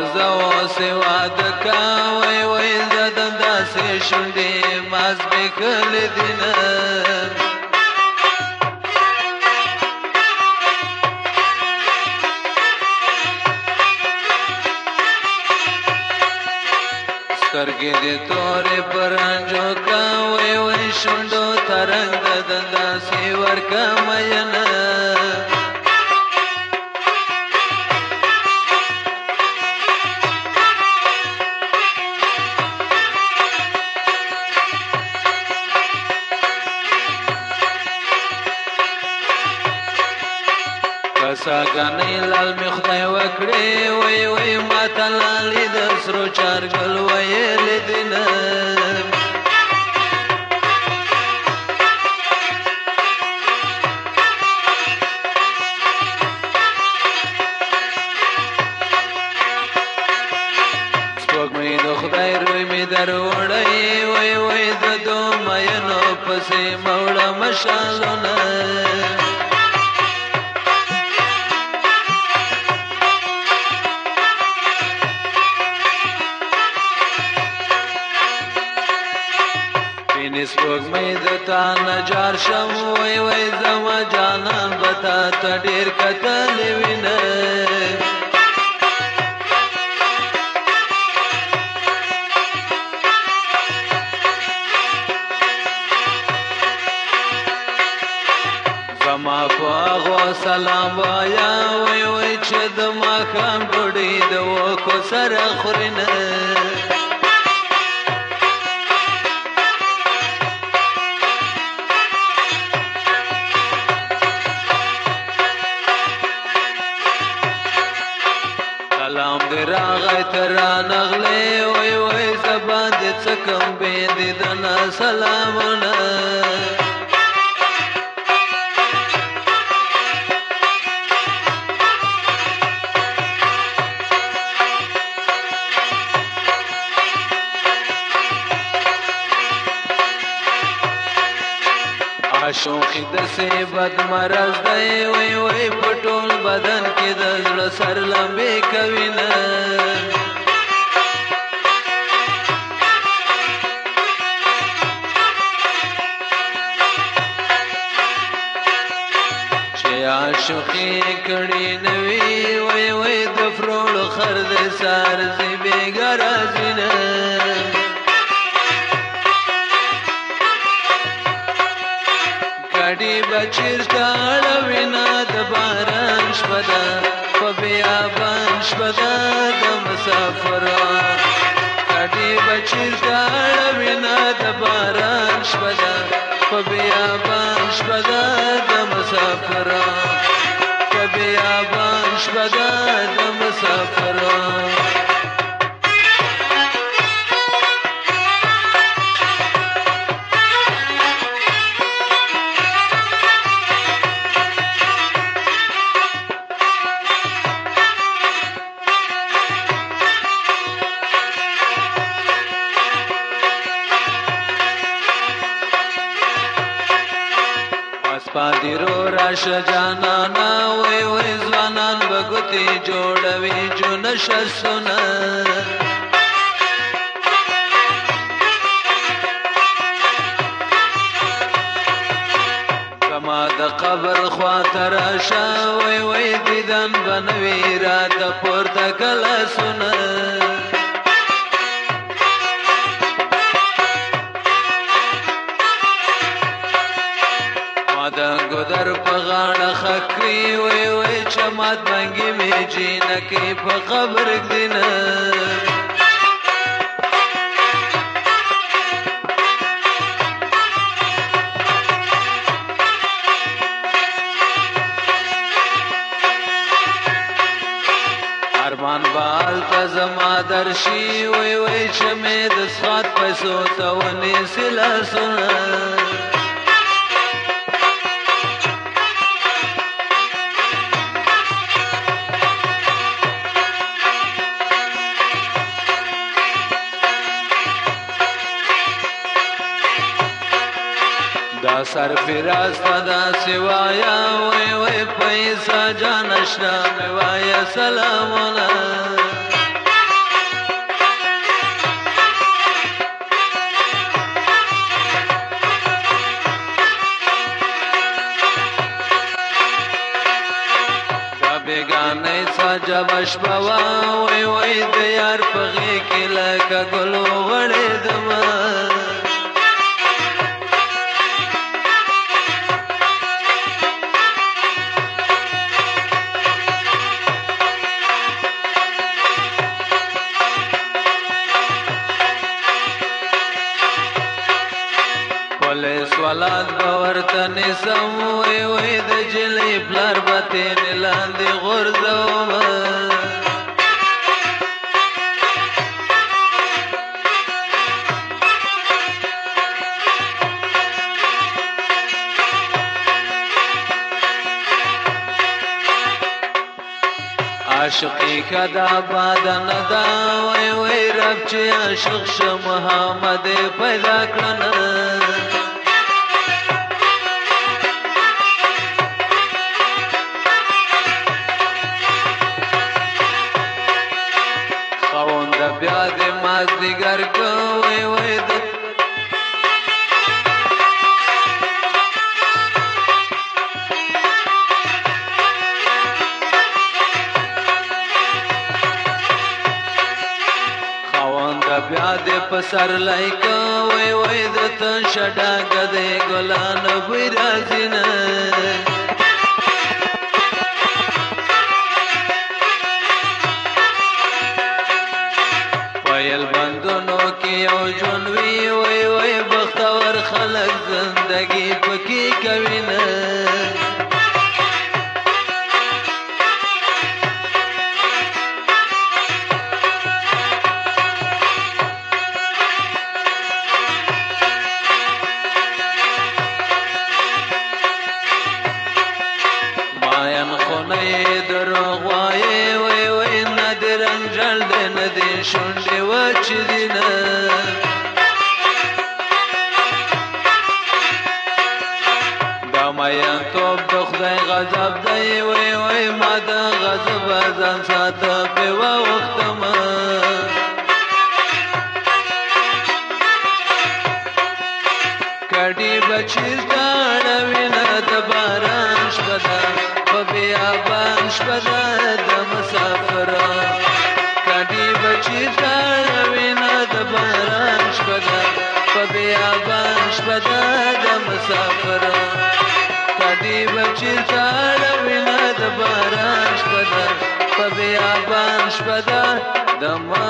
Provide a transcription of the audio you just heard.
ګرځو سوا د کاوي وې زدن داسې شونډې ماز به کل دینه سترګې دې تورې پرانجو کاوي وې شونډو ترنګ ددن داسې ورکمینه ساګنې لال می خدای وکړې وای وای ما تلال د سرو چارګل ویل دین سپوږمۍ د خدای روی می دروړې وای وای د دوه مینو پسې موړه مشالونه سپوږمۍ د تا نجار شم وای وای زما جانان بتا ته ډیر کتل وینه زما خواغو سلام وایا وای وای چې د ماښام ډوډۍ د وکو سره خورینه سلام دې راغی تر نغلې وای وای زبان دې څکم به دې دنا سلامونه شوخی د سه بد مرز دی وی وی پټول بدن کې د زړه سر لمبې کوي نه عاشقی کړي نوی وی وی د فرول خر د سار زی چیرته اړوینا د باران شپدا په بیابان شپدا د مسافران کډی بچیرته اړوینا د باران شپدا پادرو راشه جانانا وی وی ځوانان بګوتی جوړوي جون شسونه کما د قبر خوا تر شاوي وي دیدن بنوي را د پورته کله سونه د ګدر په غاړه خکري وې وې چمات بنګي مې جنکې په قبر دینه ارمان بال ته زما درشي وای وای چې مې د سات پیسو ته ونی سلا سونه سر فراز فدا سوایا وی وی پیسا جانشنا میوایا سلام علیکم بیگانه سجب شبوا وی وی دیار پغی کی لکه گلو غړې دمان قسم وې وې د جلې پلار بته لاندې غرزوم عاشقی کدا بادن دا وی وی رب چې عاشق شه محمد پیدا کړنه مازدیګر کوي وای د خواند بیا د پسر لای کوي وای د تن شډا غدې ګلان وې راځینه موبایل بندونو کې او جون وی وی وی بختور خلک زندگی پکې کوي نه دې شونډې وچ دینه مایان توب د خدای غضب دی وای وای ما د غضب ځان ساته په وخت ما کډي بچی ځان وینه د باران شپه ده په بیا بان شپه ده بدا د مسافر کدی بچی تاړ وینا د باران شپدا په بیابان شپدا د ما